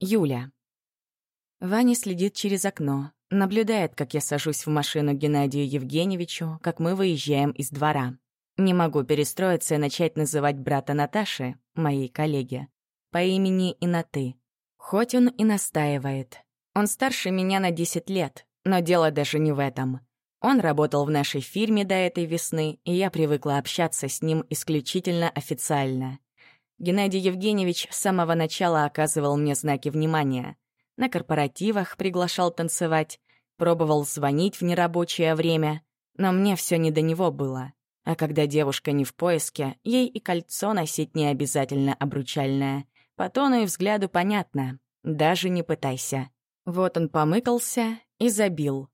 Юля. Ваня следит через окно, наблюдает, как я сажусь в машину Геннадию Евгеньевичу, как мы выезжаем из двора. Не могу перестроиться и начать называть брата Наташи, моей коллеги, по имени и на «ты». Хоть он и настаивает. Он старше меня на 10 лет, но дело даже не в этом. Он работал в нашей фирме до этой весны, и я привыкла общаться с ним исключительно официально. Геннадий Евгеньевич с самого начала оказывал мне знаки внимания. На корпоративах приглашал танцевать, пробовал звонить в нерабочее время, но мне все не до него было. А когда девушка не в поиске, ей и кольцо носить не обязательно обручальное. По тону и взгляду понятно. Даже не пытайся. Вот он помыкался и забил.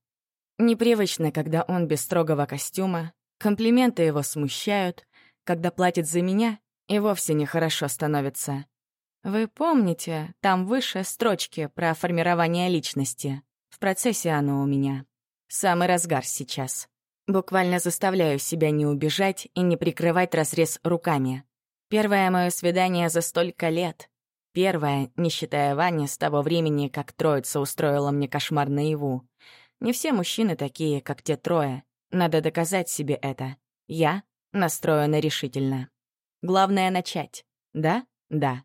Непривычно, когда он без строгого костюма. Комплименты его смущают. Когда платит за меня, и вовсе нехорошо становится. Вы помните, там выше строчки про формирование личности. В процессе оно у меня. Самый разгар сейчас. Буквально заставляю себя не убежать и не прикрывать разрез руками. Первое мое свидание за столько лет. Первое, не считая Вани, с того времени, как троица устроила мне кошмар наяву. Не все мужчины такие, как те трое. Надо доказать себе это. Я настроена решительно. Главное — начать. Да? Да.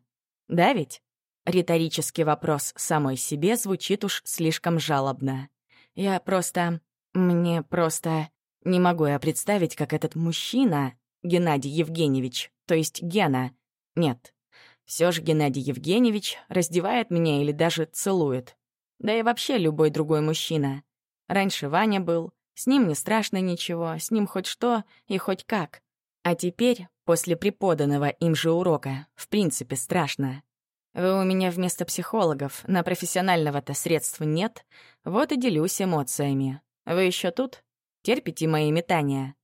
Да ведь? Риторический вопрос самой себе звучит уж слишком жалобно. Я просто... Мне просто... Не могу я представить, как этот мужчина, Геннадий Евгеньевич, то есть Гена... Нет. Все же Геннадий Евгеньевич раздевает меня или даже целует. Да и вообще любой другой мужчина. Раньше Ваня был, с ним не страшно ничего, с ним хоть что и хоть как. А теперь После преподанного им же урока, в принципе, страшно. Вы у меня вместо психологов, на профессионального-то средств нет, вот и делюсь эмоциями. Вы еще тут? Терпите мои метания.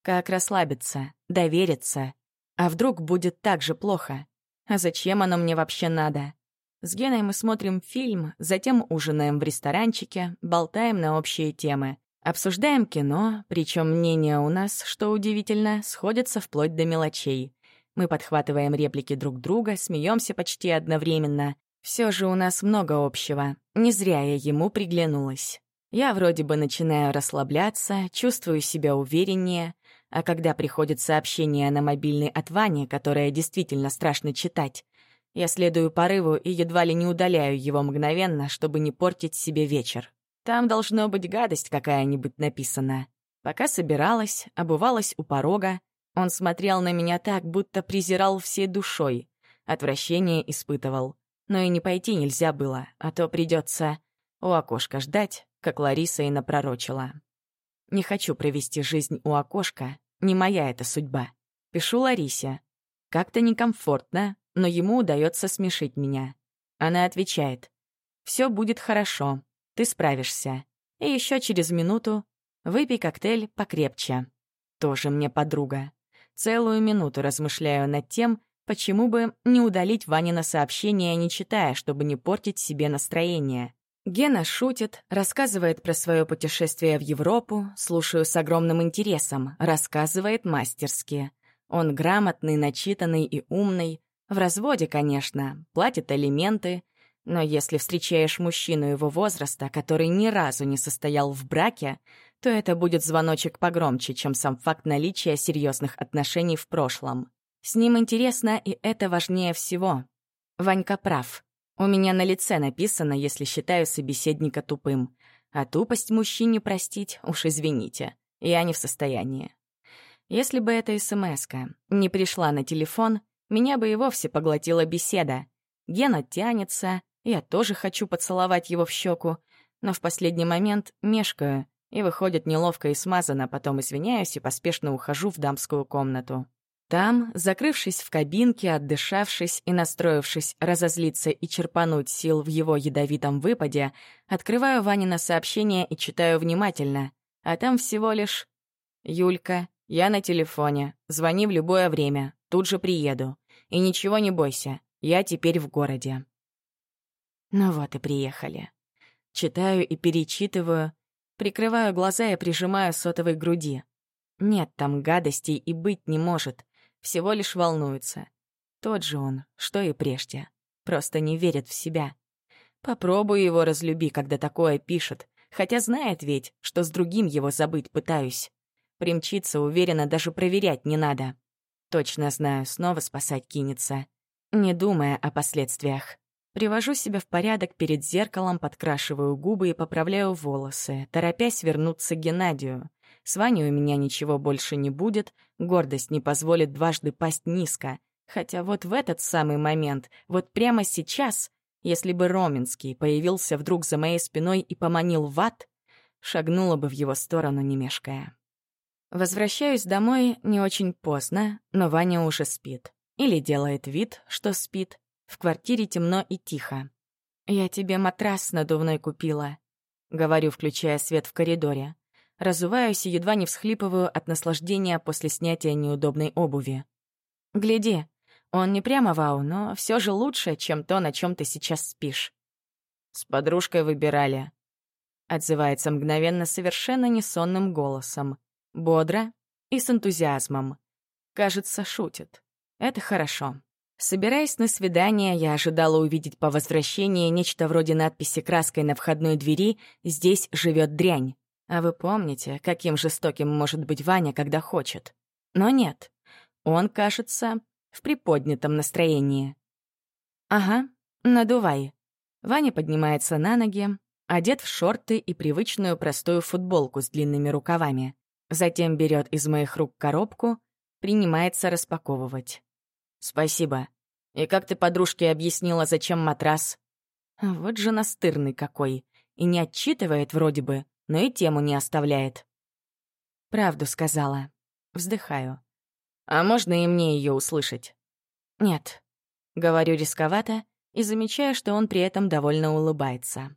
Как расслабиться, довериться. А вдруг будет так же плохо? А зачем оно мне вообще надо? С Геной мы смотрим фильм, затем ужинаем в ресторанчике, болтаем на общие темы. Обсуждаем кино, причем мнения у нас, что удивительно, сходятся вплоть до мелочей. Мы подхватываем реплики друг друга, смеемся почти одновременно. Все же у нас много общего. Не зря я ему приглянулась. Я вроде бы начинаю расслабляться, чувствую себя увереннее, а когда приходит сообщение на мобильный от Вани, которое действительно страшно читать, я следую порыву и едва ли не удаляю его мгновенно, чтобы не портить себе вечер. Там должно быть гадость какая-нибудь написана. Пока собиралась, обувалась у порога, он смотрел на меня так, будто презирал всей душой. Отвращение испытывал. Но и не пойти нельзя было, а то придется у окошка ждать, как Лариса и напророчила. Не хочу провести жизнь у окошка, не моя эта судьба. Пишу Ларисе. Как-то некомфортно, но ему удается смешить меня. Она отвечает. «Все будет хорошо. Ты справишься. И еще через минуту выпей коктейль покрепче. Тоже мне подруга. Целую минуту размышляю над тем, почему бы не удалить Ванина сообщение, не читая, чтобы не портить себе настроение. Гена шутит, рассказывает про свое путешествие в Европу, слушаю с огромным интересом, рассказывает мастерски. Он грамотный, начитанный и умный. В разводе, конечно, платит алименты, но если встречаешь мужчину его возраста, который ни разу не состоял в браке, то это будет звоночек погромче, чем сам факт наличия серьезных отношений в прошлом. С ним интересно, и это важнее всего. Ванька прав. У меня на лице написано, если считаю собеседника тупым. А тупость мужчине простить, уж извините, я не в состоянии. Если бы эта смс не пришла на телефон, меня бы и вовсе поглотила беседа. Гена тянется, я тоже хочу поцеловать его в щеку, но в последний момент мешкаю, и выходит неловко и смазанно, потом извиняюсь и поспешно ухожу в дамскую комнату. Там, закрывшись в кабинке, отдышавшись и настроившись разозлиться и черпануть сил в его ядовитом выпаде, открываю Ванина сообщение и читаю внимательно. А там всего лишь «Юлька, я на телефоне. Звони в любое время. Тут же приеду. И ничего не бойся. Я теперь в городе». Ну вот и приехали. Читаю и перечитываю, прикрываю глаза и прижимаю сотовой к груди. Нет там гадостей и быть не может, всего лишь волнуется. Тот же он, что и прежде. Просто не верит в себя. Попробуй его разлюби, когда такое пишет, хотя знает ведь, что с другим его забыть пытаюсь. Примчиться, уверенно, даже проверять не надо. Точно знаю, снова спасать кинется, не думая о последствиях. Привожу себя в порядок перед зеркалом, подкрашиваю губы и поправляю волосы, торопясь вернуться к Геннадию. С Ваней у меня ничего больше не будет, гордость не позволит дважды пасть низко. Хотя вот в этот самый момент, вот прямо сейчас, если бы Роменский появился вдруг за моей спиной и поманил в ад, шагнула бы в его сторону, не мешкая. Возвращаюсь домой не очень поздно, но Ваня уже спит. Или делает вид, что спит. В квартире темно и тихо. «Я тебе матрас надувной купила», — говорю, включая свет в коридоре. Разуваюсь и едва не всхлипываю от наслаждения после снятия неудобной обуви. «Гляди, он не прямо вау, но все же лучше, чем то, на чем ты сейчас спишь». «С подружкой выбирали», — отзывается мгновенно совершенно несонным голосом, бодро и с энтузиазмом. Кажется, шутит. Это хорошо. Собираясь на свидание, я ожидала увидеть по возвращении нечто вроде надписи краской на входной двери «Здесь живет дрянь». А вы помните, каким жестоким может быть Ваня, когда хочет? Но нет. Он, кажется, в приподнятом настроении. «Ага, надувай». Ваня поднимается на ноги, одет в шорты и привычную простую футболку с длинными рукавами. Затем берет из моих рук коробку, принимается распаковывать. «Спасибо. И как ты подружке объяснила, зачем матрас?» Вот же настырный какой. И не отчитывает вроде бы, но и тему не оставляет. Правду сказала. Вздыхаю. А можно и мне ее услышать? Нет. Говорю рисковато и замечаю, что он при этом довольно улыбается.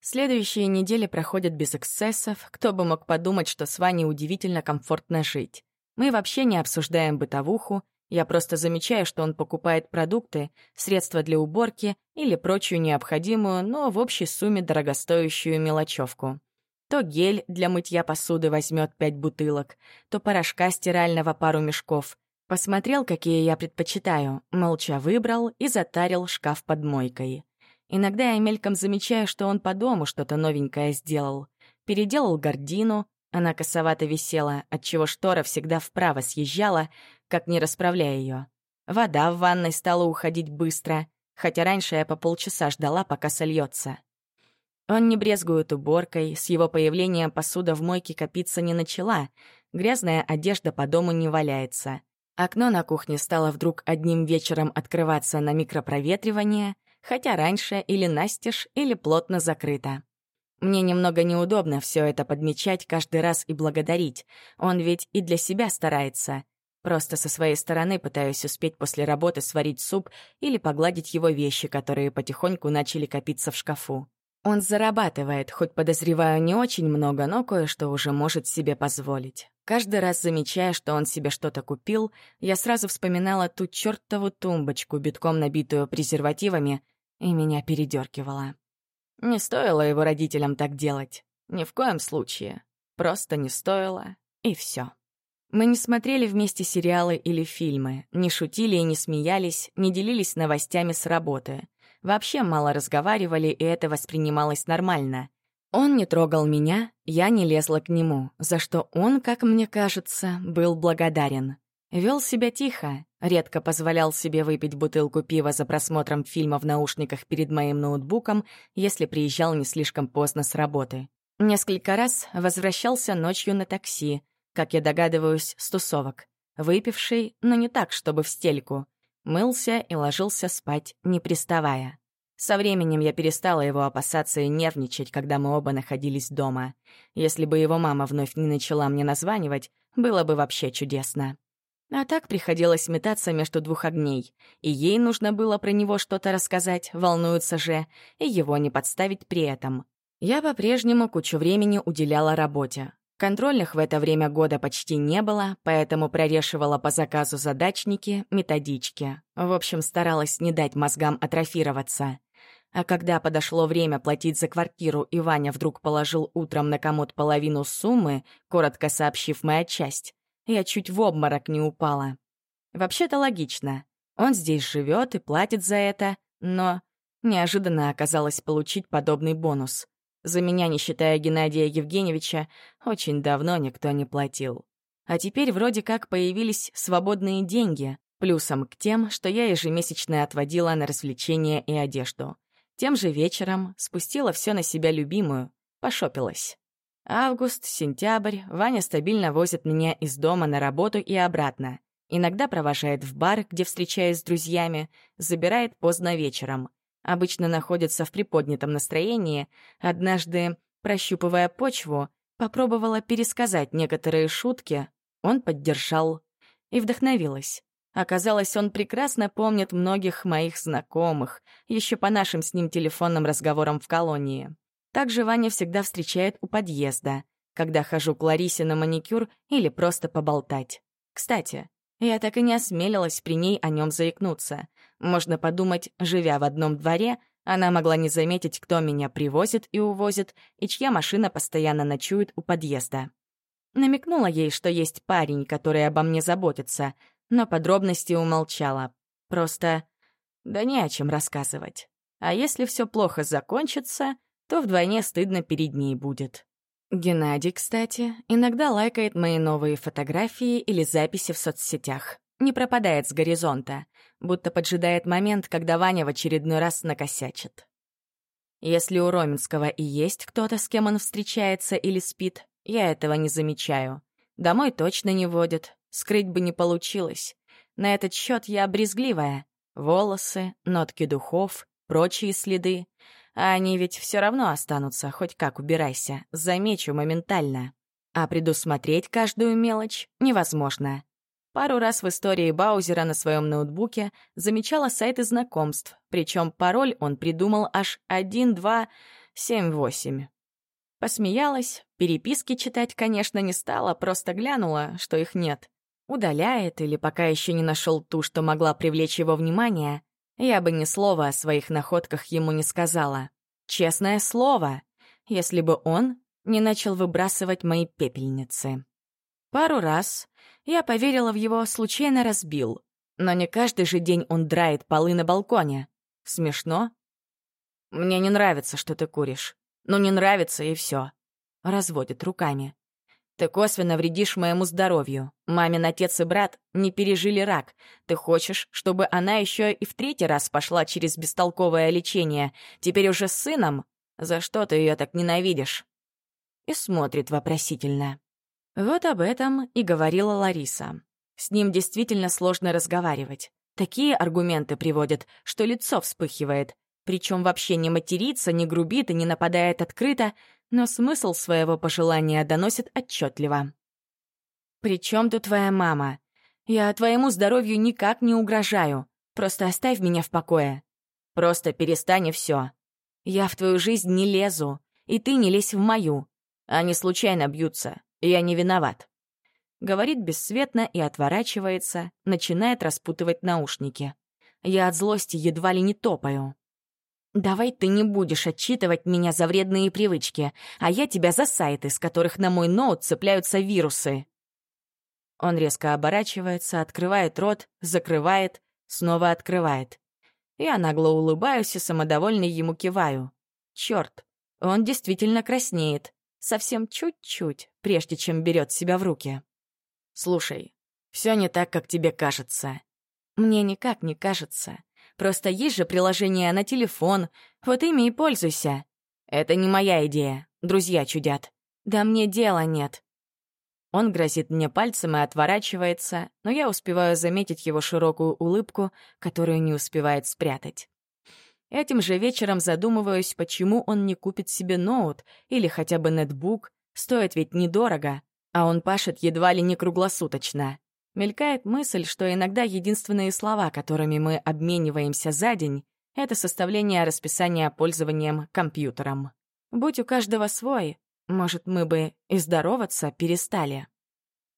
Следующие недели проходят без эксцессов. Кто бы мог подумать, что с Ваней удивительно комфортно жить. Мы вообще не обсуждаем бытовуху, я просто замечаю, что он покупает продукты, средства для уборки или прочую необходимую, но в общей сумме дорогостоящую мелочевку. То гель для мытья посуды возьмет пять бутылок, то порошка стирального пару мешков. Посмотрел, какие я предпочитаю, молча выбрал и затарил шкаф под мойкой. Иногда я мельком замечаю, что он по дому что-то новенькое сделал. Переделал гардину, она косовато висела, отчего штора всегда вправо съезжала, как не расправляя ее. Вода в ванной стала уходить быстро, хотя раньше я по полчаса ждала, пока сольется. Он не брезгует уборкой, с его появлением посуда в мойке копиться не начала, грязная одежда по дому не валяется. Окно на кухне стало вдруг одним вечером открываться на микропроветривание, хотя раньше или настежь, или плотно закрыто. Мне немного неудобно все это подмечать каждый раз и благодарить. Он ведь и для себя старается. Просто со своей стороны пытаюсь успеть после работы сварить суп или погладить его вещи, которые потихоньку начали копиться в шкафу. Он зарабатывает, хоть подозреваю не очень много, но кое-что уже может себе позволить. Каждый раз замечая, что он себе что-то купил, я сразу вспоминала ту чертову тумбочку, битком набитую презервативами, и меня передергивало. Не стоило его родителям так делать. Ни в коем случае. Просто не стоило, и все. Мы не смотрели вместе сериалы или фильмы, не шутили и не смеялись, не делились новостями с работы. Вообще мало разговаривали, и это воспринималось нормально. Он не трогал меня, я не лезла к нему, за что он, как мне кажется, был благодарен. Вел себя тихо, редко позволял себе выпить бутылку пива за просмотром фильма в наушниках перед моим ноутбуком, если приезжал не слишком поздно с работы. Несколько раз возвращался ночью на такси, как я догадываюсь, с тусовок. Выпивший, но не так, чтобы в стельку. Мылся и ложился спать, не приставая. Со временем я перестала его опасаться и нервничать, когда мы оба находились дома. Если бы его мама вновь не начала мне названивать, было бы вообще чудесно. А так приходилось метаться между двух огней. И ей нужно было про него что-то рассказать, волнуется же, и его не подставить при этом. Я по-прежнему кучу времени уделяла работе. Контрольных в это время года почти не было, поэтому прорешивала по заказу задачники, методички. В общем, старалась не дать мозгам атрофироваться. А когда подошло время платить за квартиру, и Ваня вдруг положил утром на комод половину суммы, коротко сообщив моя часть, я чуть в обморок не упала. Вообще-то логично. Он здесь живет и платит за это, но... Неожиданно оказалось получить подобный бонус. За меня, не считая Геннадия Евгеньевича, очень давно никто не платил. А теперь вроде как появились свободные деньги, плюсом к тем, что я ежемесячно отводила на развлечения и одежду. Тем же вечером спустила все на себя любимую, пошопилась. Август, сентябрь, Ваня стабильно возит меня из дома на работу и обратно. Иногда провожает в бар, где встречаюсь с друзьями, забирает поздно вечером. Обычно находится в приподнятом настроении. Однажды, прощупывая почву, попробовала пересказать некоторые шутки. Он поддержал. И вдохновилась. Оказалось, он прекрасно помнит многих моих знакомых, еще по нашим с ним телефонным разговорам в колонии. Также Ваня всегда встречает у подъезда, когда хожу к Ларисе на маникюр или просто поболтать. Кстати, я так и не осмелилась при ней о нем заикнуться. Можно подумать, живя в одном дворе, она могла не заметить, кто меня привозит и увозит, и чья машина постоянно ночует у подъезда. Намекнула ей, что есть парень, который обо мне заботится, но подробности умолчала. Просто да не о чем рассказывать. А если все плохо закончится, то вдвойне стыдно перед ней будет. Геннадий, кстати, иногда лайкает мои новые фотографии или записи в соцсетях. Не пропадает с горизонта, будто поджидает момент, когда Ваня в очередной раз накосячит. Если у Роменского и есть кто-то, с кем он встречается или спит, я этого не замечаю. Домой точно не водит, скрыть бы не получилось. На этот счет я брезгливая. Волосы, нотки духов, прочие следы. А они ведь все равно останутся, хоть как убирайся, замечу моментально. А предусмотреть каждую мелочь невозможно. Пару раз в истории Баузера на своем ноутбуке замечала сайты знакомств, причем пароль он придумал аж 1278. Посмеялась, переписки читать, конечно, не стала, просто глянула, что их нет. Удаляет или пока еще не нашел ту, что могла привлечь его внимание, я бы ни слова о своих находках ему не сказала. Честное слово, если бы он не начал выбрасывать мои пепельницы. Пару раз я поверила в его случайно разбил, но не каждый же день он драет полы на балконе. Смешно? Мне не нравится, что ты куришь. Ну, не нравится, и все. Разводит руками. Ты косвенно вредишь моему здоровью. Мамин отец и брат не пережили рак. Ты хочешь, чтобы она еще и в третий раз пошла через бестолковое лечение, теперь уже с сыном? За что ты ее так ненавидишь?» И смотрит вопросительно. Вот об этом и говорила Лариса. С ним действительно сложно разговаривать. Такие аргументы приводят, что лицо вспыхивает. Причем вообще не матерится, не грубит и не нападает открыто, но смысл своего пожелания доносит отчетливо. «При чем тут твоя мама? Я твоему здоровью никак не угрожаю. Просто оставь меня в покое. Просто перестань и все. Я в твою жизнь не лезу, и ты не лезь в мою. Они случайно бьются, я не виноват». Говорит бесцветно и отворачивается, начинает распутывать наушники. Я от злости едва ли не топаю. «Давай ты не будешь отчитывать меня за вредные привычки, а я тебя за сайты, с которых на мой ноут цепляются вирусы». Он резко оборачивается, открывает рот, закрывает, снова открывает. Я нагло улыбаюсь и самодовольно ему киваю. Черт, он действительно краснеет. Совсем чуть-чуть, прежде чем берет себя в руки. «Слушай, все не так, как тебе кажется». «Мне никак не кажется. Просто есть же приложение на телефон, вот ими и пользуйся. Это не моя идея, друзья чудят. Да мне дела нет. Он грозит мне пальцем и отворачивается, но я успеваю заметить его широкую улыбку, которую не успевает спрятать. Этим же вечером задумываюсь, почему он не купит себе ноут или хотя бы нетбук, стоит ведь недорого, а он пашет едва ли не круглосуточно. Мелькает мысль, что иногда единственные слова, которыми мы обмениваемся за день, это составление расписания пользованием компьютером. Будь у каждого свой, может, мы бы и здороваться перестали.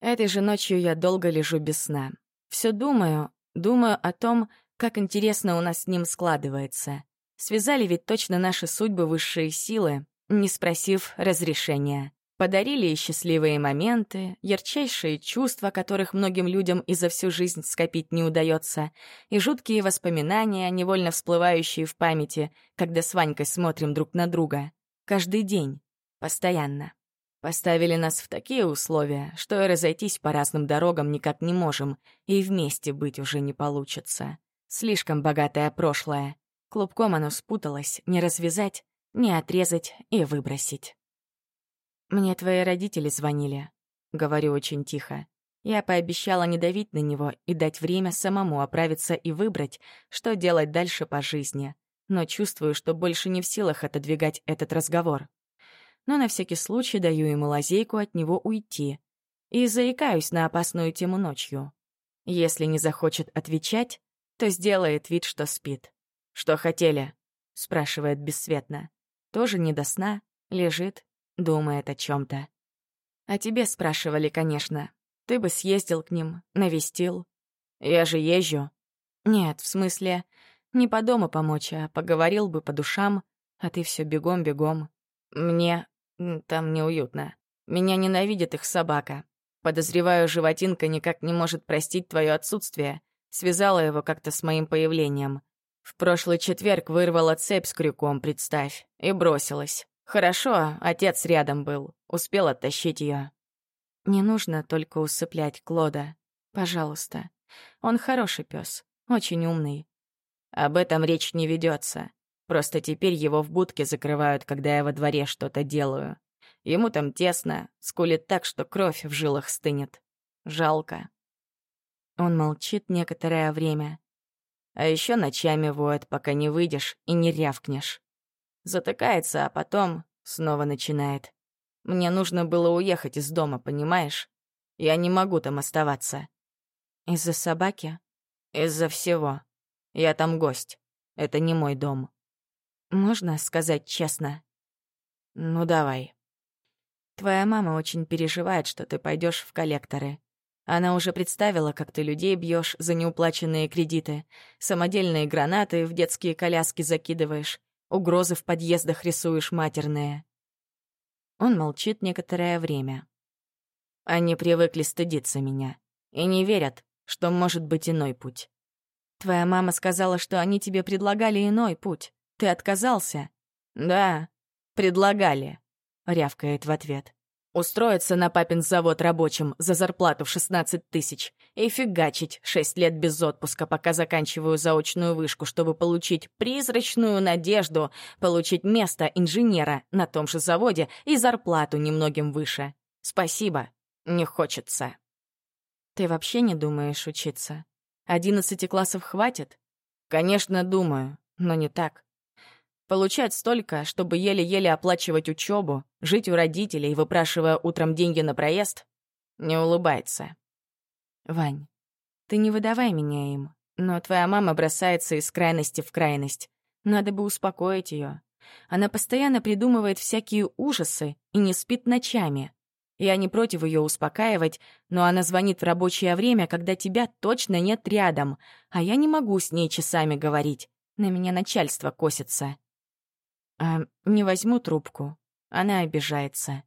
Этой же ночью я долго лежу без сна. Все думаю, думаю о том, как интересно у нас с ним складывается. Связали ведь точно наши судьбы высшие силы, не спросив разрешения. Подарили счастливые моменты, ярчайшие чувства, которых многим людям и за всю жизнь скопить не удается, и жуткие воспоминания, невольно всплывающие в памяти, когда с Ванькой смотрим друг на друга. Каждый день. Постоянно. Поставили нас в такие условия, что и разойтись по разным дорогам никак не можем, и вместе быть уже не получится. Слишком богатое прошлое. Клубком оно спуталось, не развязать, не отрезать и выбросить. «Мне твои родители звонили», — говорю очень тихо. Я пообещала не давить на него и дать время самому оправиться и выбрать, что делать дальше по жизни. Но чувствую, что больше не в силах отодвигать этот разговор. Но на всякий случай даю ему лазейку от него уйти. И заикаюсь на опасную тему ночью. Если не захочет отвечать, то сделает вид, что спит. «Что хотели?» — спрашивает бесцветно. Тоже не до сна, лежит, Думает о чем то А тебе спрашивали, конечно. Ты бы съездил к ним, навестил. Я же езжу. Нет, в смысле, не по дому помочь, а поговорил бы по душам, а ты все бегом-бегом. Мне там неуютно. Меня ненавидит их собака. Подозреваю, животинка никак не может простить твое отсутствие. Связала его как-то с моим появлением. В прошлый четверг вырвала цепь с крюком, представь, и бросилась. Хорошо, отец рядом был, успел оттащить ее. Не нужно только усыплять Клода. Пожалуйста. Он хороший пес, очень умный. Об этом речь не ведется. Просто теперь его в будке закрывают, когда я во дворе что-то делаю. Ему там тесно, скулит так, что кровь в жилах стынет. Жалко. Он молчит некоторое время. А еще ночами воет, пока не выйдешь и не рявкнешь. Затыкается, а потом снова начинает. Мне нужно было уехать из дома, понимаешь? Я не могу там оставаться. Из-за собаки? Из-за всего. Я там гость. Это не мой дом. Можно сказать честно? Ну, давай. Твоя мама очень переживает, что ты пойдешь в коллекторы. Она уже представила, как ты людей бьешь за неуплаченные кредиты, самодельные гранаты в детские коляски закидываешь, Угрозы в подъездах рисуешь матерные. Он молчит некоторое время. Они привыкли стыдиться меня и не верят, что может быть иной путь. Твоя мама сказала, что они тебе предлагали иной путь. Ты отказался? Да, предлагали, рявкает в ответ устроиться на папин завод рабочим за зарплату в 16 тысяч и фигачить 6 лет без отпуска, пока заканчиваю заочную вышку, чтобы получить призрачную надежду получить место инженера на том же заводе и зарплату немногим выше. Спасибо, не хочется. Ты вообще не думаешь учиться? Одиннадцати классов хватит? Конечно, думаю, но не так. Получать столько, чтобы еле-еле оплачивать учебу, жить у родителей, выпрашивая утром деньги на проезд, не улыбается. Вань, ты не выдавай меня им, но твоя мама бросается из крайности в крайность. Надо бы успокоить ее. Она постоянно придумывает всякие ужасы и не спит ночами. Я не против ее успокаивать, но она звонит в рабочее время, когда тебя точно нет рядом, а я не могу с ней часами говорить. На меня начальство косится. А не возьму трубку. Она обижается.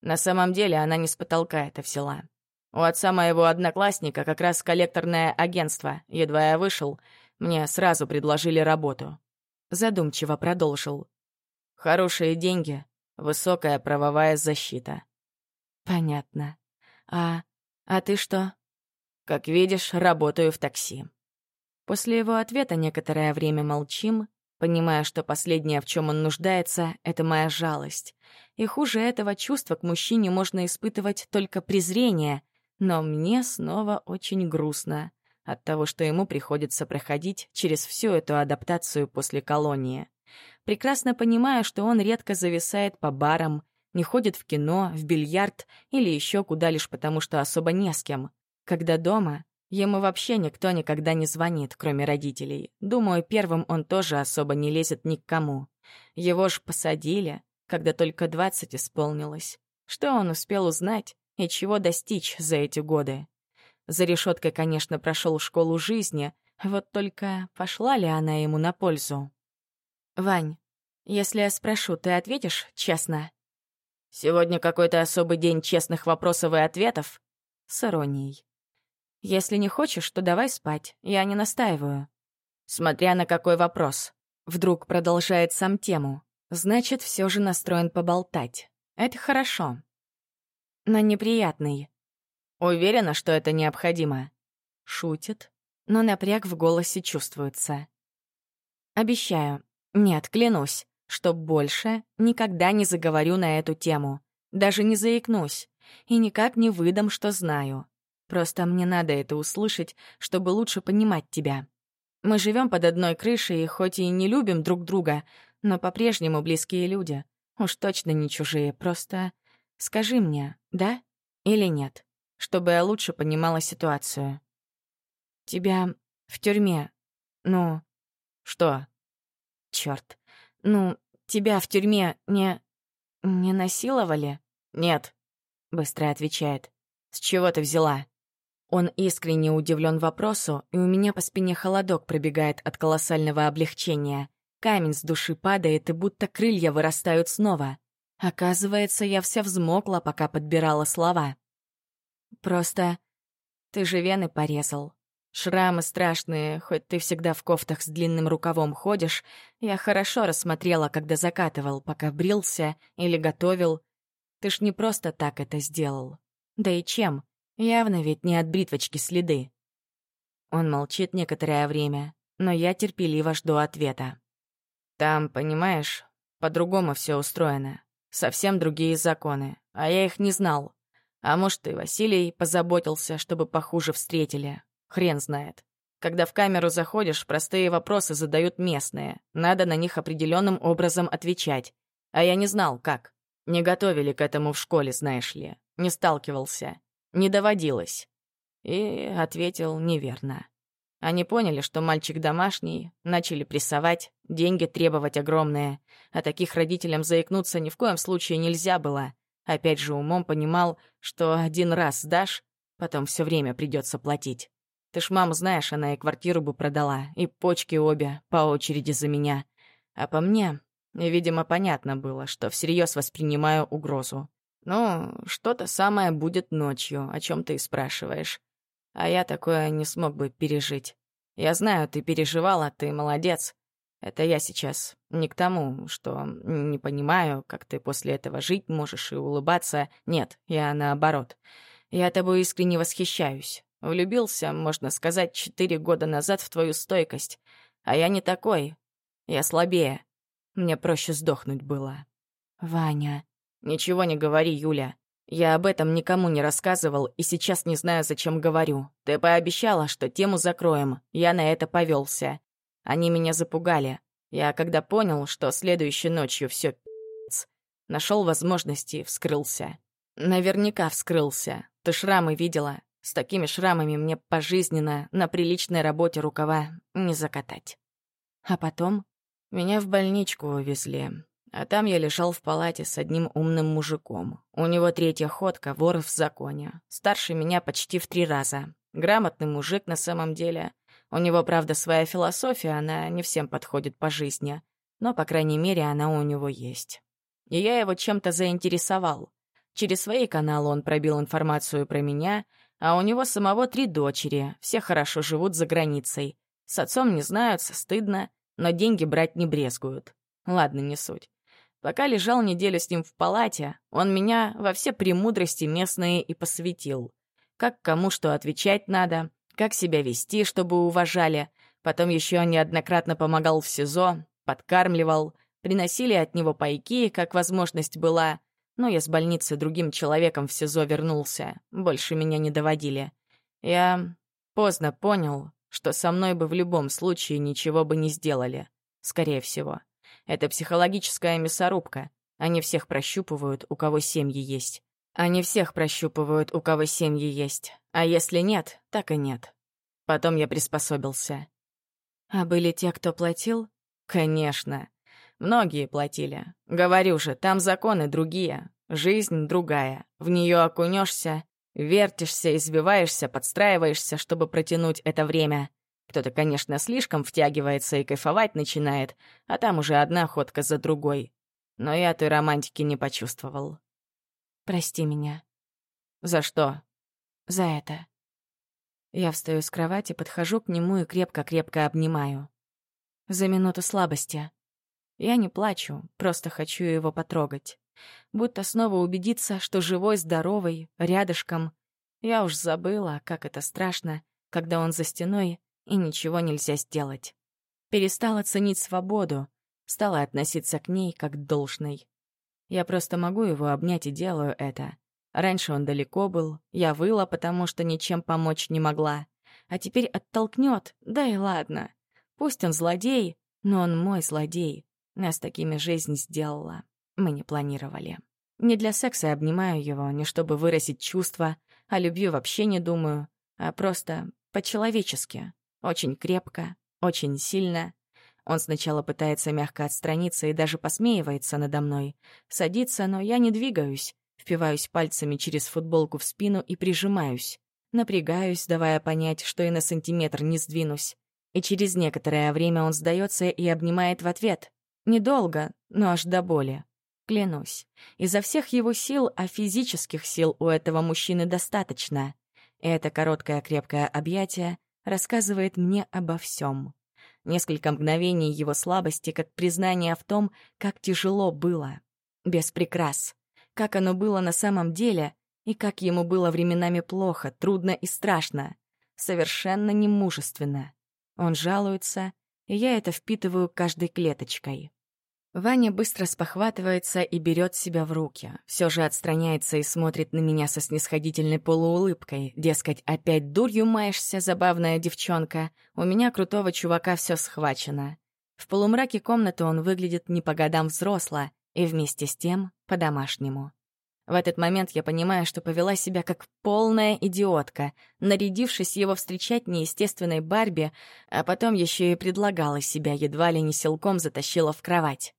На самом деле она не с потолка это взяла. У отца моего одноклассника как раз коллекторное агентство. Едва я вышел, мне сразу предложили работу. Задумчиво продолжил. Хорошие деньги, высокая правовая защита. Понятно. А... а ты что? Как видишь, работаю в такси. После его ответа некоторое время молчим, понимая, что последнее, в чем он нуждается, — это моя жалость. И хуже этого чувства к мужчине можно испытывать только презрение, но мне снова очень грустно от того, что ему приходится проходить через всю эту адаптацию после колонии. Прекрасно понимаю, что он редко зависает по барам, не ходит в кино, в бильярд или еще куда лишь потому, что особо не с кем. Когда дома, Ему вообще никто никогда не звонит, кроме родителей. Думаю, первым он тоже особо не лезет ни к кому. Его ж посадили, когда только двадцать исполнилось. Что он успел узнать и чего достичь за эти годы? За решеткой, конечно, прошел школу жизни, вот только пошла ли она ему на пользу? «Вань, если я спрошу, ты ответишь честно?» Сегодня какой-то особый день честных вопросов и ответов? С иронией. Если не хочешь, то давай спать, я не настаиваю. Смотря на какой вопрос. Вдруг продолжает сам тему. Значит, все же настроен поболтать. Это хорошо. На неприятный. Уверена, что это необходимо. Шутит, но напряг в голосе чувствуется. Обещаю. Нет, клянусь, что больше никогда не заговорю на эту тему. Даже не заикнусь. И никак не выдам, что знаю. Просто мне надо это услышать, чтобы лучше понимать тебя. Мы живем под одной крышей, и хоть и не любим друг друга, но по-прежнему близкие люди. Уж точно не чужие, просто скажи мне, да или нет, чтобы я лучше понимала ситуацию. Тебя в тюрьме, ну... Что? Чёрт. Ну, тебя в тюрьме не... не насиловали? Нет, быстро отвечает. С чего ты взяла? Он искренне удивлен вопросу, и у меня по спине холодок пробегает от колоссального облегчения. Камень с души падает, и будто крылья вырастают снова. Оказывается, я вся взмокла, пока подбирала слова. Просто ты же вены порезал. Шрамы страшные, хоть ты всегда в кофтах с длинным рукавом ходишь, я хорошо рассмотрела, когда закатывал, пока брился или готовил. Ты ж не просто так это сделал. Да и чем? Явно ведь не от бритвочки следы. Он молчит некоторое время, но я терпеливо жду ответа. Там, понимаешь, по-другому все устроено. Совсем другие законы, а я их не знал. А может, и Василий позаботился, чтобы похуже встретили. Хрен знает. Когда в камеру заходишь, простые вопросы задают местные. Надо на них определенным образом отвечать. А я не знал, как. Не готовили к этому в школе, знаешь ли. Не сталкивался. Не доводилось. И ответил неверно. Они поняли, что мальчик домашний, начали прессовать, деньги требовать огромные. А таких родителям заикнуться ни в коем случае нельзя было. Опять же умом понимал, что один раз сдашь, потом все время придется платить. Ты ж маму знаешь, она и квартиру бы продала, и почки обе, по очереди за меня. А по мне, видимо, понятно было, что всерьез воспринимаю угрозу. Ну, что-то самое будет ночью, о чем ты и спрашиваешь. А я такое не смог бы пережить. Я знаю, ты переживала, ты молодец. Это я сейчас не к тому, что не понимаю, как ты после этого жить можешь и улыбаться. Нет, я наоборот. Я тобой искренне восхищаюсь. Влюбился, можно сказать, четыре года назад в твою стойкость. А я не такой. Я слабее. Мне проще сдохнуть было. Ваня, «Ничего не говори, Юля. Я об этом никому не рассказывал и сейчас не знаю, зачем говорю. Ты пообещала, что тему закроем. Я на это повелся. Они меня запугали. Я когда понял, что следующей ночью все пи***ц, нашел возможности, вскрылся. Наверняка вскрылся. Ты шрамы видела. С такими шрамами мне пожизненно на приличной работе рукава не закатать. А потом меня в больничку увезли. А там я лежал в палате с одним умным мужиком. У него третья ходка, вор в законе. Старше меня почти в три раза. Грамотный мужик на самом деле. У него, правда, своя философия, она не всем подходит по жизни. Но, по крайней мере, она у него есть. И я его чем-то заинтересовал. Через свои каналы он пробил информацию про меня, а у него самого три дочери, все хорошо живут за границей. С отцом не знаются, стыдно, но деньги брать не брезгуют. Ладно, не суть. Пока лежал неделю с ним в палате, он меня во все премудрости местные и посвятил. Как кому что отвечать надо, как себя вести, чтобы уважали. Потом еще неоднократно помогал в СИЗО, подкармливал, приносили от него пайки, как возможность была. Но я с больницы другим человеком в СИЗО вернулся, больше меня не доводили. Я поздно понял, что со мной бы в любом случае ничего бы не сделали, скорее всего. Это психологическая мясорубка. Они всех прощупывают, у кого семьи есть. Они всех прощупывают, у кого семьи есть. А если нет, так и нет. Потом я приспособился. А были те, кто платил? Конечно. Многие платили. Говорю же, там законы другие. Жизнь другая. В нее окунешься, вертишься, избиваешься, подстраиваешься, чтобы протянуть это время. Кто-то, конечно, слишком втягивается и кайфовать начинает, а там уже одна ходка за другой. Но я той романтики не почувствовал. Прости меня. За что? За это. Я встаю с кровати, подхожу к нему и крепко-крепко обнимаю. За минуту слабости. Я не плачу, просто хочу его потрогать. Будто снова убедиться, что живой, здоровый, рядышком. Я уж забыла, как это страшно, когда он за стеной, и ничего нельзя сделать. Перестала ценить свободу, стала относиться к ней как к должной. Я просто могу его обнять и делаю это. Раньше он далеко был, я выла, потому что ничем помочь не могла. А теперь оттолкнет, да и ладно. Пусть он злодей, но он мой злодей. Нас такими жизнь сделала. Мы не планировали. Не для секса обнимаю его, не чтобы выразить чувства, о любви вообще не думаю, а просто по-человечески. Очень крепко, очень сильно. Он сначала пытается мягко отстраниться и даже посмеивается надо мной. Садится, но я не двигаюсь. Впиваюсь пальцами через футболку в спину и прижимаюсь. Напрягаюсь, давая понять, что и на сантиметр не сдвинусь. И через некоторое время он сдается и обнимает в ответ. Недолго, но аж до боли. Клянусь, изо всех его сил, а физических сил у этого мужчины достаточно. И это короткое крепкое объятие рассказывает мне обо всем. Несколько мгновений его слабости, как признание в том, как тяжело было. Без прикрас. Как оно было на самом деле, и как ему было временами плохо, трудно и страшно. Совершенно немужественно. Он жалуется, и я это впитываю каждой клеточкой. Ваня быстро спохватывается и берет себя в руки. Все же отстраняется и смотрит на меня со снисходительной полуулыбкой. Дескать, опять дурью маешься, забавная девчонка. У меня крутого чувака все схвачено. В полумраке комнаты он выглядит не по годам взросло и вместе с тем по-домашнему. В этот момент я понимаю, что повела себя как полная идиотка, нарядившись его встречать неестественной Барби, а потом еще и предлагала себя, едва ли не силком затащила в кровать.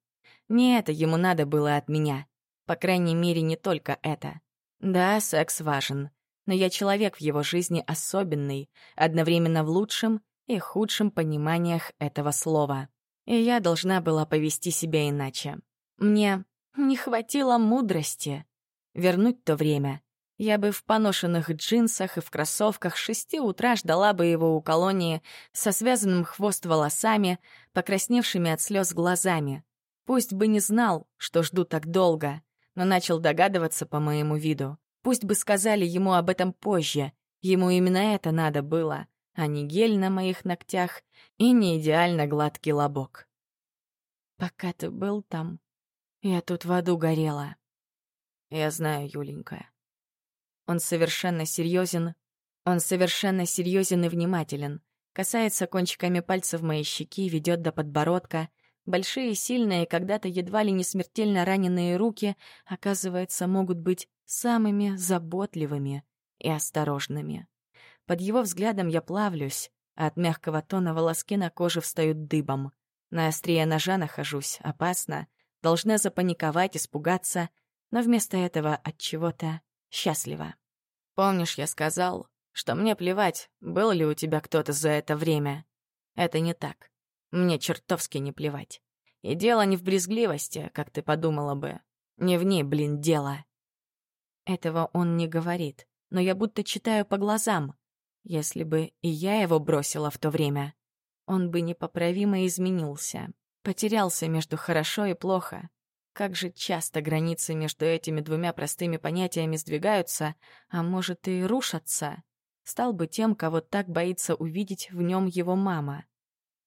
Не это ему надо было от меня. По крайней мере, не только это. Да, секс важен, но я человек в его жизни особенный, одновременно в лучшем и худшем пониманиях этого слова. И я должна была повести себя иначе. Мне не хватило мудрости. Вернуть то время. Я бы в поношенных джинсах и в кроссовках шести утра ждала бы его у колонии со связанным хвост волосами, покрасневшими от слез глазами, Пусть бы не знал, что жду так долго, но начал догадываться по моему виду. Пусть бы сказали ему об этом позже. Ему именно это надо было, а не гель на моих ногтях и не идеально гладкий лобок. Пока ты был там, я тут в аду горела. Я знаю, Юленька. Он совершенно серьезен. Он совершенно серьезен и внимателен. Касается кончиками пальцев моей щеки, ведет до подбородка, Большие, сильные, когда-то едва ли не смертельно раненые руки, оказывается, могут быть самыми заботливыми и осторожными. Под его взглядом я плавлюсь, а от мягкого тона волоски на коже встают дыбом. На острие ножа нахожусь, опасно, должна запаниковать, испугаться, но вместо этого от чего-то счастлива. Помнишь, я сказал, что мне плевать, был ли у тебя кто-то за это время? Это не так. Мне чертовски не плевать. И дело не в брезгливости, как ты подумала бы. Не в ней, блин, дело. Этого он не говорит, но я будто читаю по глазам. Если бы и я его бросила в то время, он бы непоправимо изменился. Потерялся между хорошо и плохо. Как же часто границы между этими двумя простыми понятиями сдвигаются, а может и рушатся. Стал бы тем, кого так боится увидеть в нем его мама.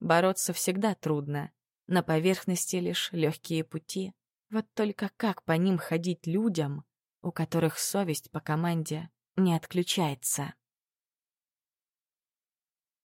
Бороться всегда трудно. На поверхности лишь легкие пути. Вот только как по ним ходить людям, у которых совесть по команде не отключается?